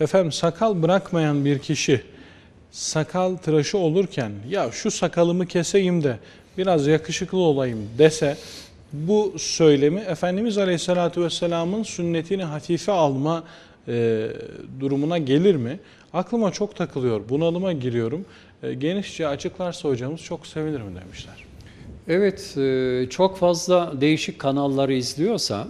Efendim sakal bırakmayan bir kişi sakal tıraşı olurken ya şu sakalımı keseyim de biraz yakışıklı olayım dese bu söylemi Efendimiz Aleyhisselatü Vesselam'ın sünnetini hafife alma e, durumuna gelir mi? Aklıma çok takılıyor, bunalıma giriyorum. E, genişçe açıklarsa hocamız çok sevinirim demişler. Evet, e, çok fazla değişik kanalları izliyorsa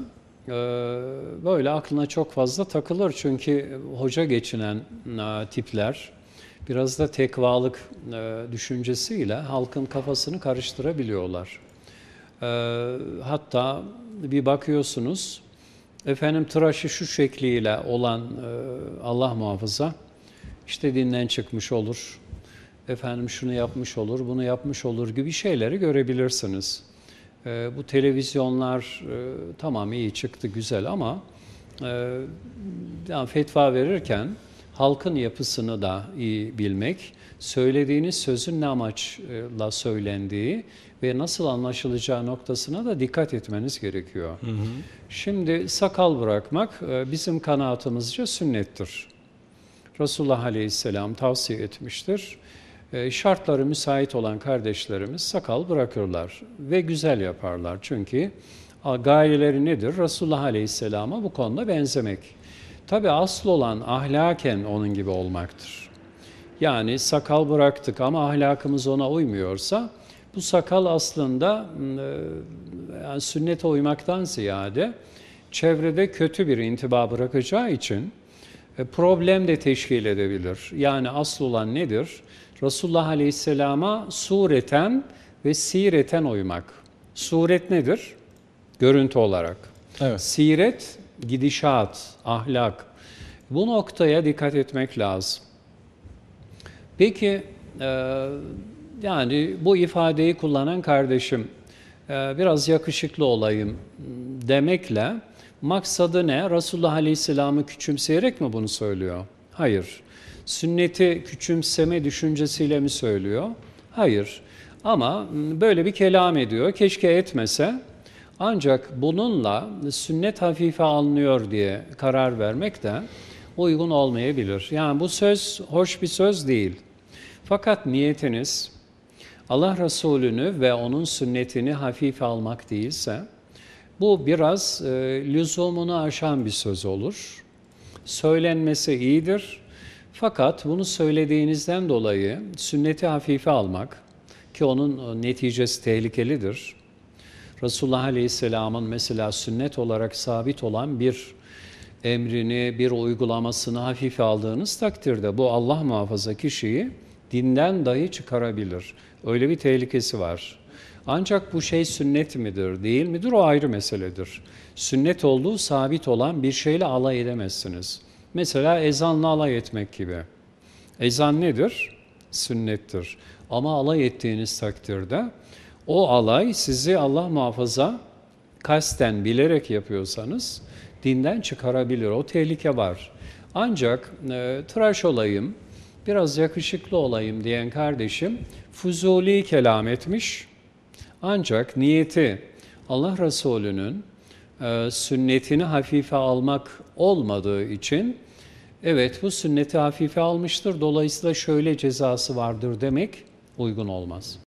böyle aklına çok fazla takılır. Çünkü hoca geçinen e, tipler biraz da tekvalık düşüncesiyle halkın kafasını karıştırabiliyorlar. Hatta bir bakıyorsunuz, efendim tıraşı şu şekliyle olan Allah muhafaza, işte dinden çıkmış olur, efendim şunu yapmış olur, bunu yapmış olur gibi şeyleri görebilirsiniz. E, bu televizyonlar e, tamam iyi çıktı, güzel ama e, yani fetva verirken halkın yapısını da iyi bilmek, söylediğiniz sözün ne amaçla söylendiği ve nasıl anlaşılacağı noktasına da dikkat etmeniz gerekiyor. Hı hı. Şimdi sakal bırakmak e, bizim kanaatimizce sünnettir. Resulullah Aleyhisselam tavsiye etmiştir. E, şartları müsait olan kardeşlerimiz sakal bırakırlar ve güzel yaparlar. Çünkü gayeleri nedir? Resulullah Aleyhisselam'a bu konuda benzemek. Tabi asıl olan ahlaken onun gibi olmaktır. Yani sakal bıraktık ama ahlakımız ona uymuyorsa bu sakal aslında e, yani sünnete uymaktan ziyade çevrede kötü bir intiba bırakacağı için e, problem de teşkil edebilir. Yani asıl olan nedir? Resulullah Aleyhisselam'a sureten ve sireten uymak. Suret nedir? Görüntü olarak. Evet. Siret, gidişat, ahlak. Bu noktaya dikkat etmek lazım. Peki, e, yani bu ifadeyi kullanan kardeşim, e, biraz yakışıklı olayım demekle maksadı ne? Resulullah Aleyhisselam'ı küçümseyerek mi bunu söylüyor? Hayır sünneti küçümseme düşüncesiyle mi söylüyor? Hayır. Ama böyle bir kelam ediyor. Keşke etmese. Ancak bununla sünnet hafife alınıyor diye karar vermek de uygun olmayabilir. Yani bu söz hoş bir söz değil. Fakat niyetiniz Allah Resulü'nü ve onun sünnetini hafife almak değilse bu biraz e, lüzumunu aşan bir söz olur. Söylenmesi iyidir fakat bunu söylediğinizden dolayı sünneti hafife almak ki onun neticesi tehlikelidir. Resulullah Aleyhisselam'ın mesela sünnet olarak sabit olan bir emrini, bir uygulamasını hafife aldığınız takdirde bu Allah muhafaza kişiyi dinden dahi çıkarabilir. Öyle bir tehlikesi var. Ancak bu şey sünnet midir, değil midir o ayrı meseledir. Sünnet olduğu sabit olan bir şeyle alay edemezsiniz. Mesela ezanla alay etmek gibi. Ezan nedir? Sünnettir. Ama alay ettiğiniz takdirde o alay sizi Allah muhafaza kasten bilerek yapıyorsanız dinden çıkarabilir. O tehlike var. Ancak e, tıraş olayım, biraz yakışıklı olayım diyen kardeşim fuzuli kelam etmiş. Ancak niyeti Allah Resulü'nün e, sünnetini hafife almak olmadığı için evet bu sünneti hafife almıştır dolayısıyla şöyle cezası vardır demek uygun olmaz.